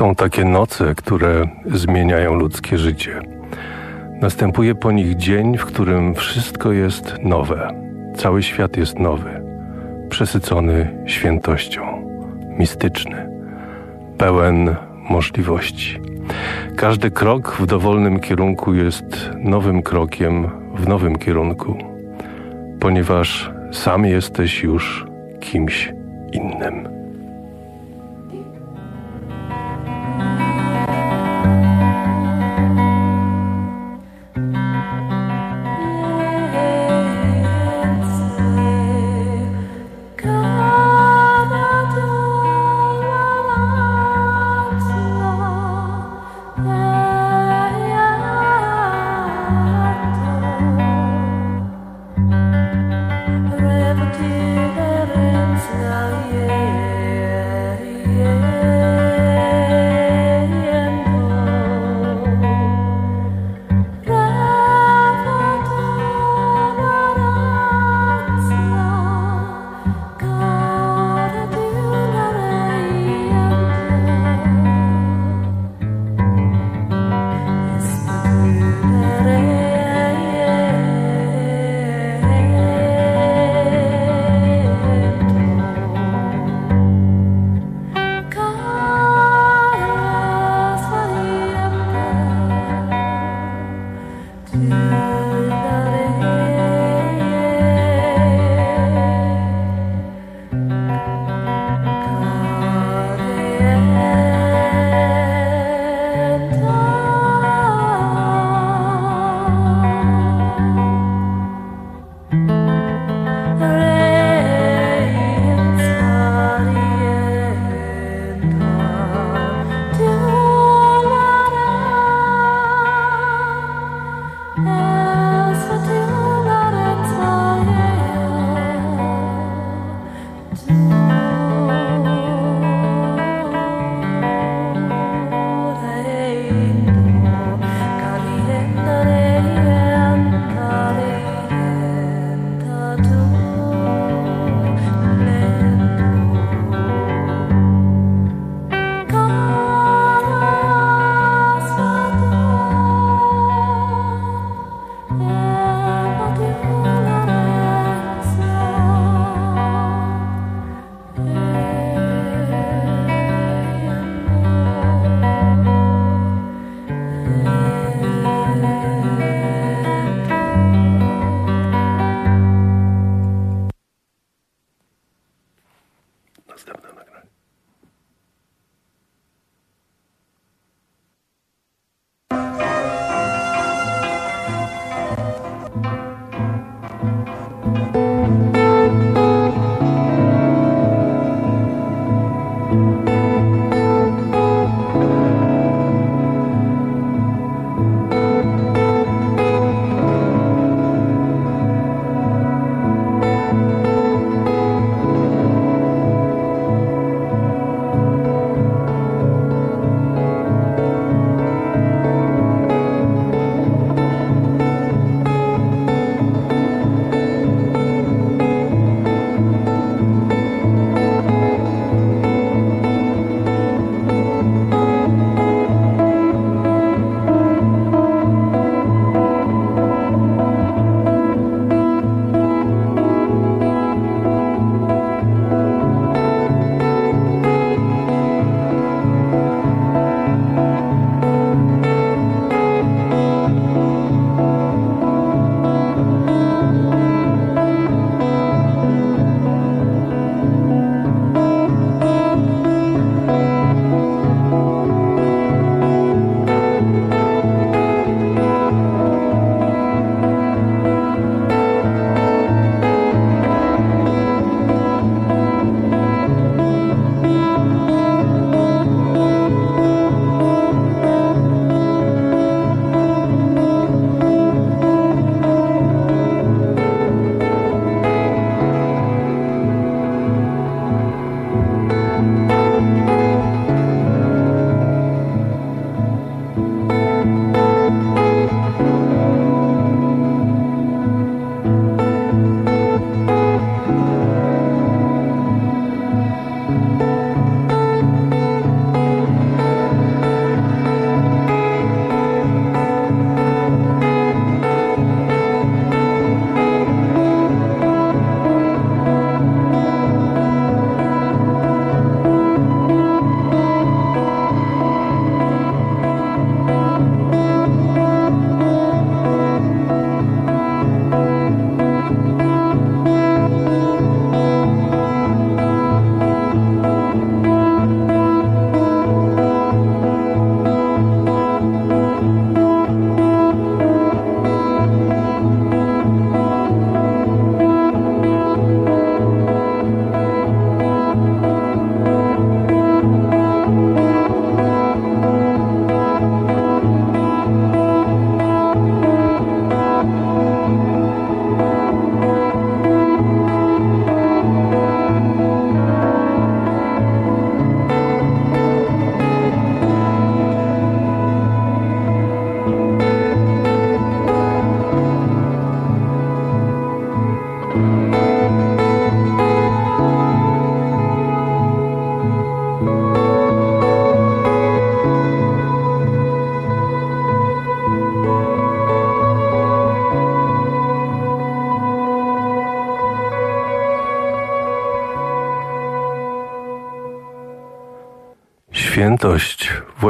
Są takie noce, które zmieniają ludzkie życie. Następuje po nich dzień, w którym wszystko jest nowe. Cały świat jest nowy, przesycony świętością, mistyczny, pełen możliwości. Każdy krok w dowolnym kierunku jest nowym krokiem w nowym kierunku, ponieważ sam jesteś już kimś innym.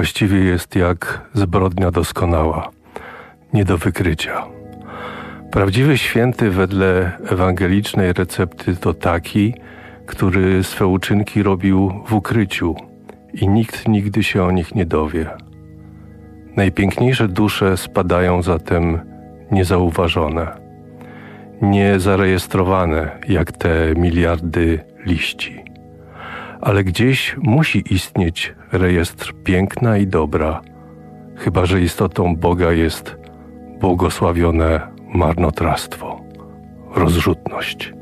Właściwie jest jak zbrodnia doskonała, nie do wykrycia. Prawdziwy święty wedle ewangelicznej recepty to taki, który swe uczynki robił w ukryciu i nikt nigdy się o nich nie dowie. Najpiękniejsze dusze spadają zatem niezauważone, niezarejestrowane jak te miliardy liści. Ale gdzieś musi istnieć rejestr piękna i dobra, chyba że istotą Boga jest błogosławione marnotrawstwo, rozrzutność.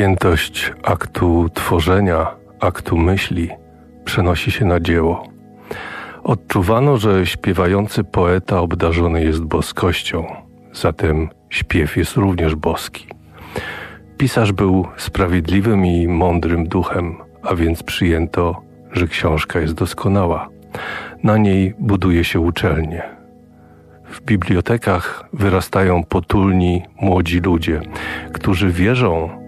Świętość aktu tworzenia, aktu myśli przenosi się na dzieło. Odczuwano, że śpiewający poeta obdarzony jest boskością, zatem śpiew jest również boski. Pisarz był sprawiedliwym i mądrym duchem, a więc przyjęto, że książka jest doskonała. Na niej buduje się uczelnie. W bibliotekach wyrastają potulni młodzi ludzie, którzy wierzą,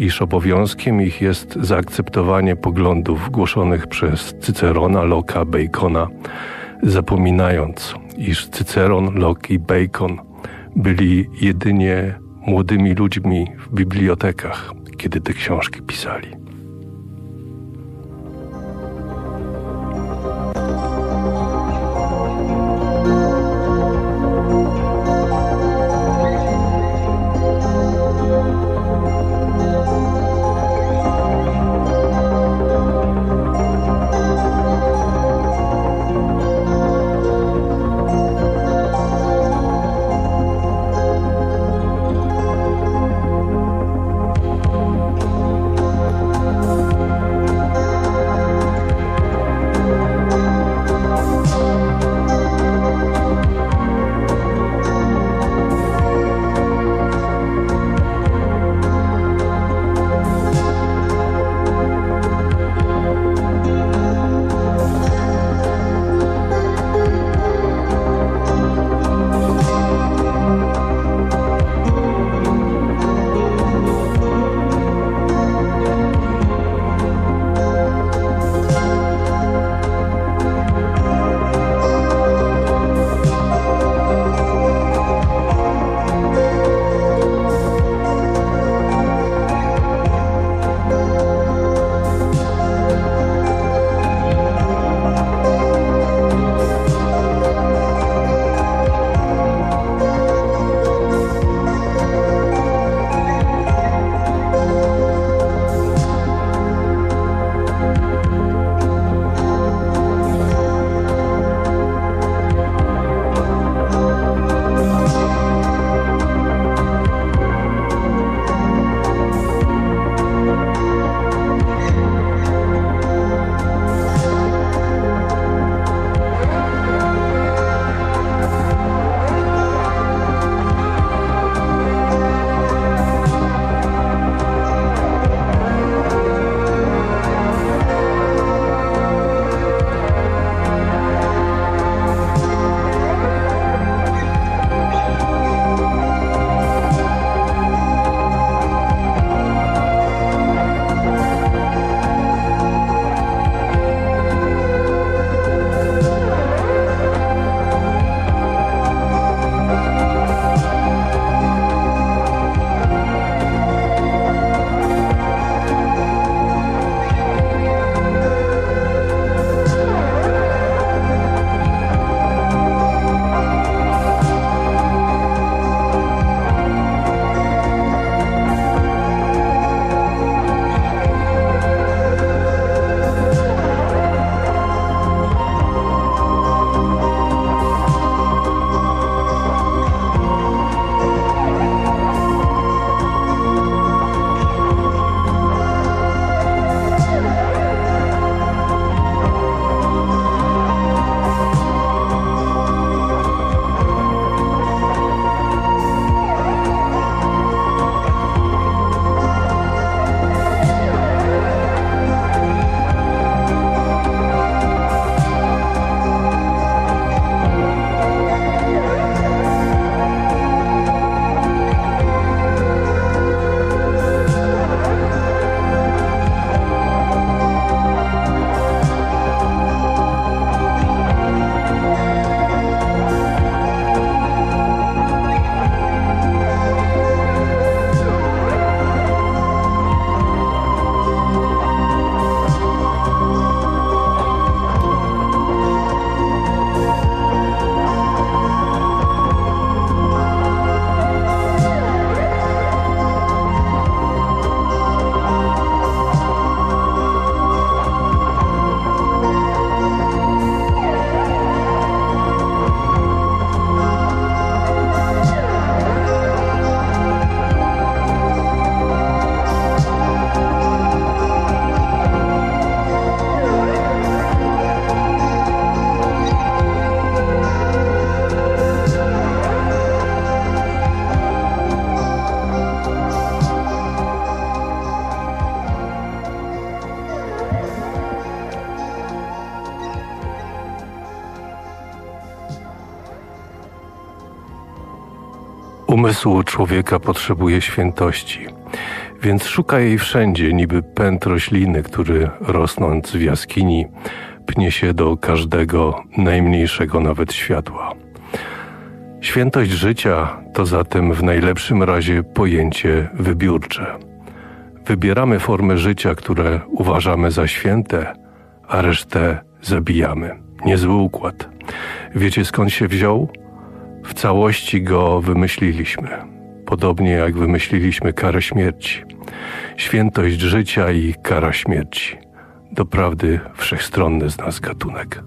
iż obowiązkiem ich jest zaakceptowanie poglądów głoszonych przez Cycerona, Loka, Bacona, zapominając, iż Cyceron, Locke i Bacon byli jedynie młodymi ludźmi w bibliotekach, kiedy te książki pisali. Umysł człowieka potrzebuje świętości, więc szuka jej wszędzie, niby pęd rośliny, który rosnąc w jaskini pnie się do każdego najmniejszego nawet światła. Świętość życia to zatem w najlepszym razie pojęcie wybiórcze. Wybieramy formy życia, które uważamy za święte, a resztę zabijamy. Niezły układ. Wiecie skąd się wziął? W całości go wymyśliliśmy. Podobnie jak wymyśliliśmy karę śmierci. Świętość życia i kara śmierci. Doprawdy wszechstronny z nas gatunek.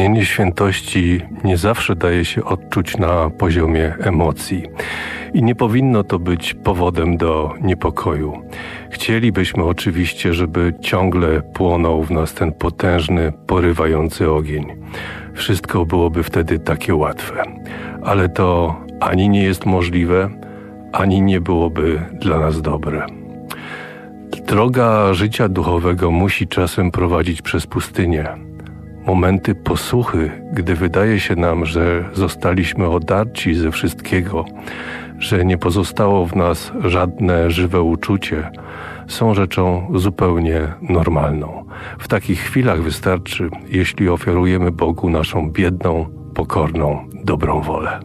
Pragnienie świętości nie zawsze daje się odczuć na poziomie emocji i nie powinno to być powodem do niepokoju. Chcielibyśmy oczywiście, żeby ciągle płonął w nas ten potężny, porywający ogień. Wszystko byłoby wtedy takie łatwe, ale to ani nie jest możliwe, ani nie byłoby dla nas dobre. Droga życia duchowego musi czasem prowadzić przez pustynię momenty posłuchy, gdy wydaje się nam, że zostaliśmy odarci ze wszystkiego, że nie pozostało w nas żadne żywe uczucie, są rzeczą zupełnie normalną. W takich chwilach wystarczy, jeśli ofiarujemy Bogu naszą biedną, pokorną, dobrą wolę.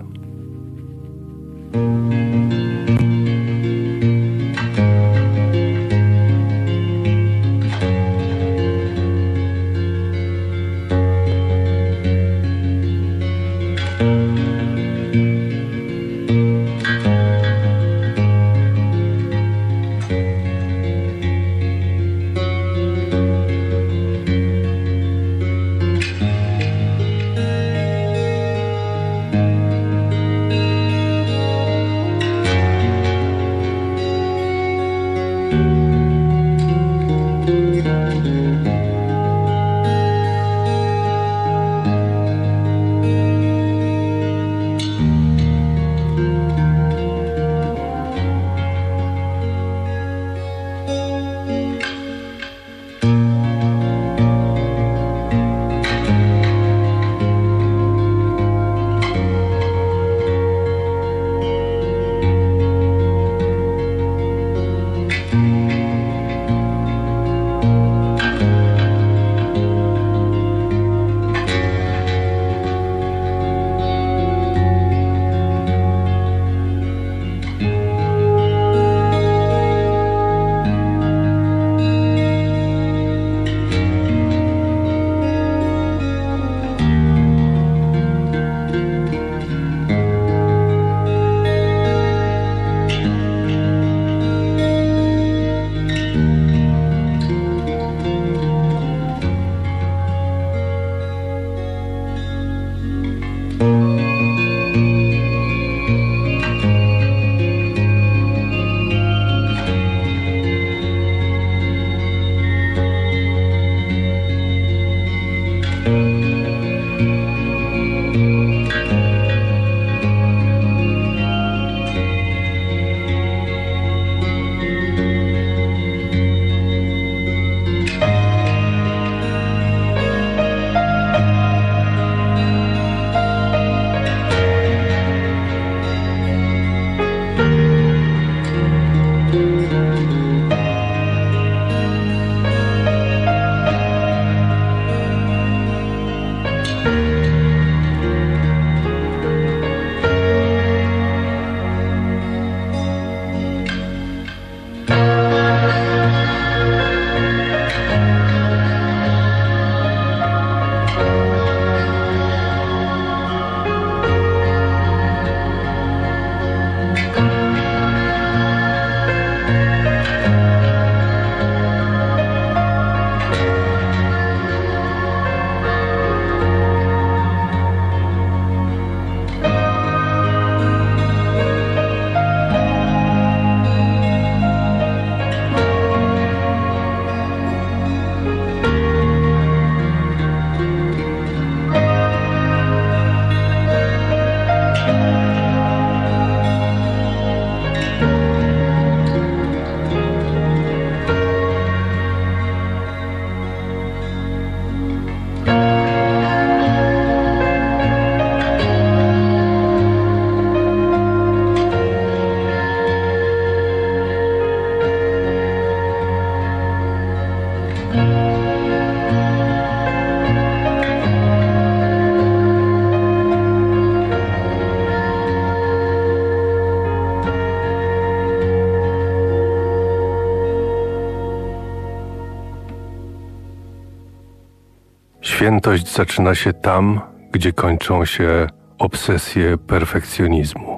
Świętość zaczyna się tam, gdzie kończą się obsesje perfekcjonizmu.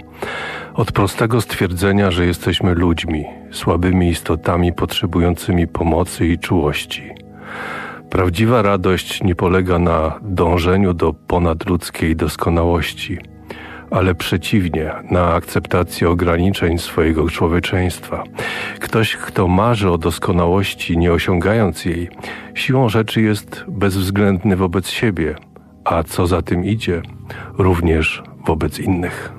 Od prostego stwierdzenia, że jesteśmy ludźmi, słabymi istotami potrzebującymi pomocy i czułości. Prawdziwa radość nie polega na dążeniu do ponadludzkiej doskonałości, ale przeciwnie, na akceptacji ograniczeń swojego człowieczeństwa. Ktoś, kto marzy o doskonałości, nie osiągając jej, siłą rzeczy jest bezwzględny wobec siebie, a co za tym idzie, również wobec innych.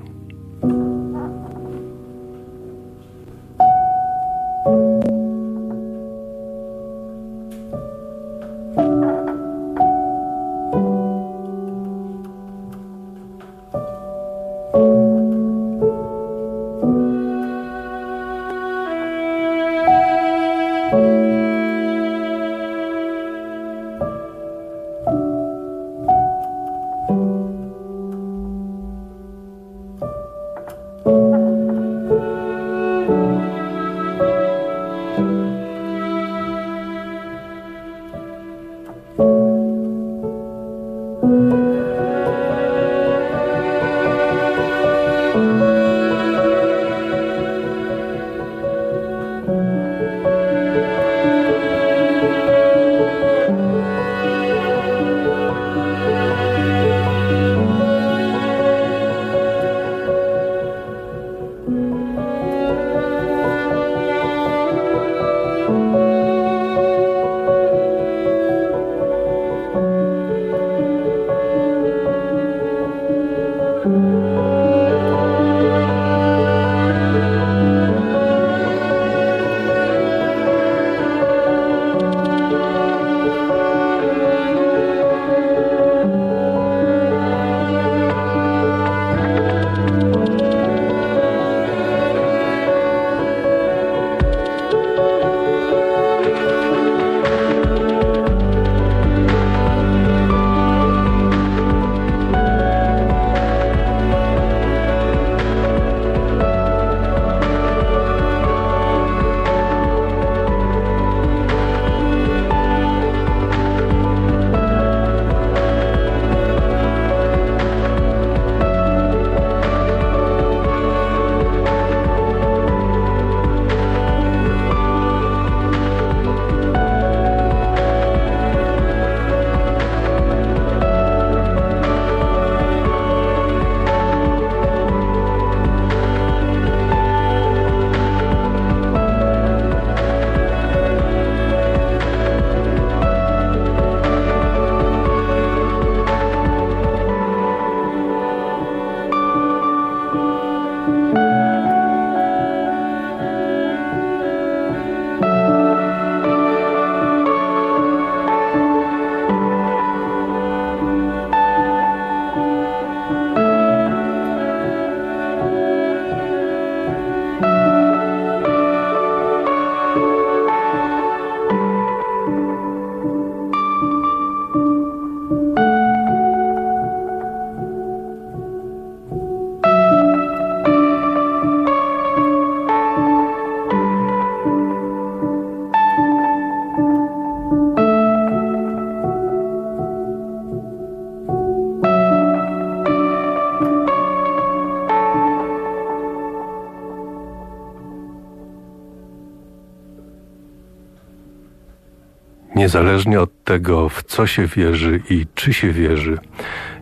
Niezależnie od tego, w co się wierzy i czy się wierzy,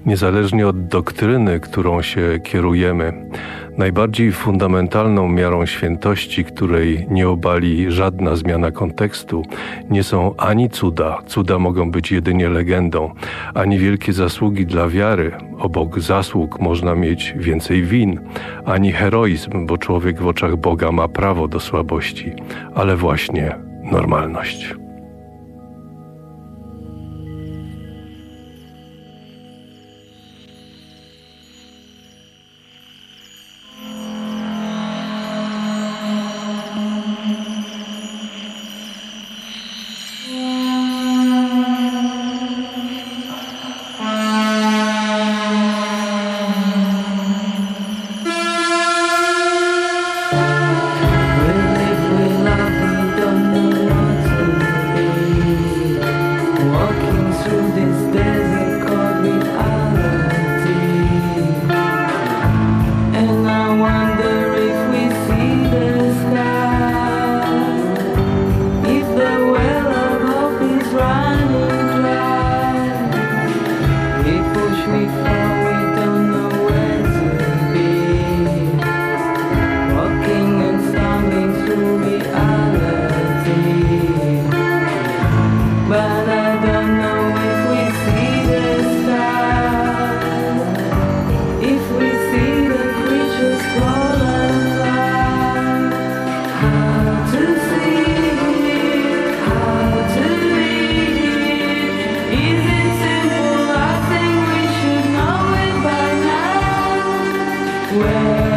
niezależnie od doktryny, którą się kierujemy, najbardziej fundamentalną miarą świętości, której nie obali żadna zmiana kontekstu, nie są ani cuda, cuda mogą być jedynie legendą, ani wielkie zasługi dla wiary, obok zasług można mieć więcej win, ani heroizm, bo człowiek w oczach Boga ma prawo do słabości, ale właśnie normalność. square.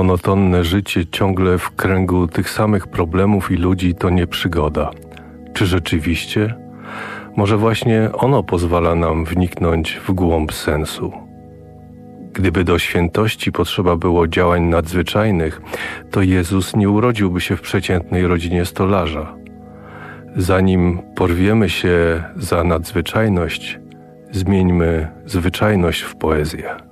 Monotonne życie ciągle w kręgu tych samych problemów i ludzi to nie przygoda. Czy rzeczywiście? Może właśnie ono pozwala nam wniknąć w głąb sensu. Gdyby do świętości potrzeba było działań nadzwyczajnych, to Jezus nie urodziłby się w przeciętnej rodzinie stolarza. Zanim porwiemy się za nadzwyczajność, zmieńmy zwyczajność w poezję.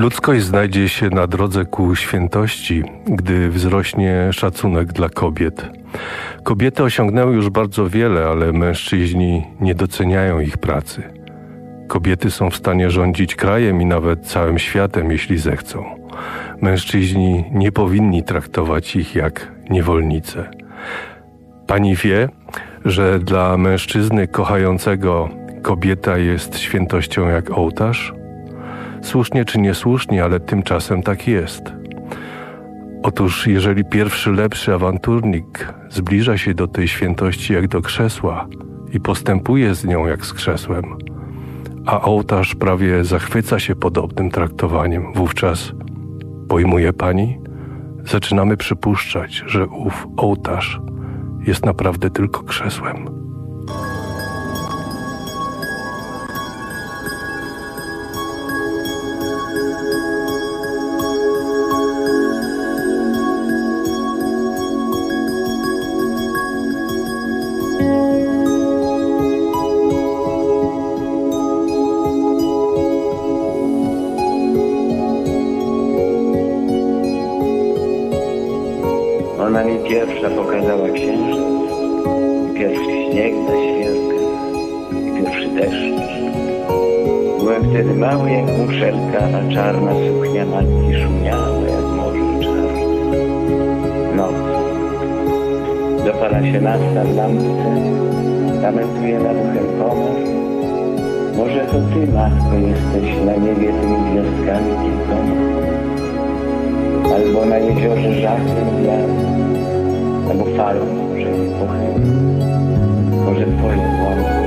Ludzkość znajdzie się na drodze ku świętości, gdy wzrośnie szacunek dla kobiet. Kobiety osiągnęły już bardzo wiele, ale mężczyźni nie doceniają ich pracy. Kobiety są w stanie rządzić krajem i nawet całym światem, jeśli zechcą. Mężczyźni nie powinni traktować ich jak niewolnice. Pani wie, że dla mężczyzny kochającego kobieta jest świętością jak ołtarz? Słusznie czy niesłusznie, ale tymczasem tak jest. Otóż, jeżeli pierwszy lepszy awanturnik zbliża się do tej świętości jak do krzesła i postępuje z nią jak z krzesłem, a ołtarz prawie zachwyca się podobnym traktowaniem, wówczas pojmuje pani, zaczynamy przypuszczać, że ów ołtarz jest naprawdę tylko krzesłem. Ona mi pierwsza pokazała księżyc, pierwszy śnieg na świerkę, pierwszy deszcz. Byłem wtedy mały jak muszelka, a czarna suknia matki szumiała jak morze czarne. Noc. Dopala się nasta w lampce, lamentuje nad uchem pomóż. Może to ty, matko, jesteś na niebie tymi gwiazdkami kilkoma albo na jeziorze żadnym dnem, albo falą może pochyl, może twoje łamie.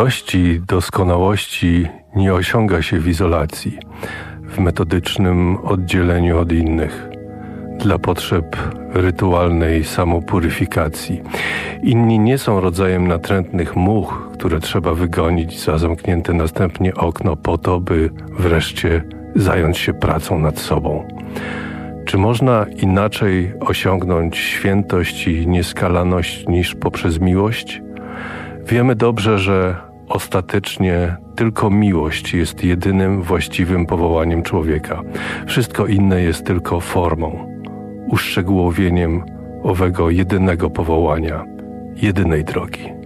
Świętości, doskonałości nie osiąga się w izolacji, w metodycznym oddzieleniu od innych, dla potrzeb rytualnej samopuryfikacji. Inni nie są rodzajem natrętnych much, które trzeba wygonić za zamknięte następnie okno po to, by wreszcie zająć się pracą nad sobą. Czy można inaczej osiągnąć świętość i nieskalaność niż poprzez miłość? Wiemy dobrze, że ostatecznie tylko miłość jest jedynym właściwym powołaniem człowieka. Wszystko inne jest tylko formą, uszczegółowieniem owego jedynego powołania, jedynej drogi.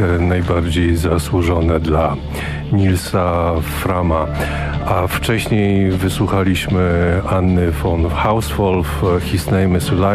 Jak najbardziej zasłużone dla Nilsa Frama. A wcześniej wysłuchaliśmy Anny von Hauswolf, His Name is.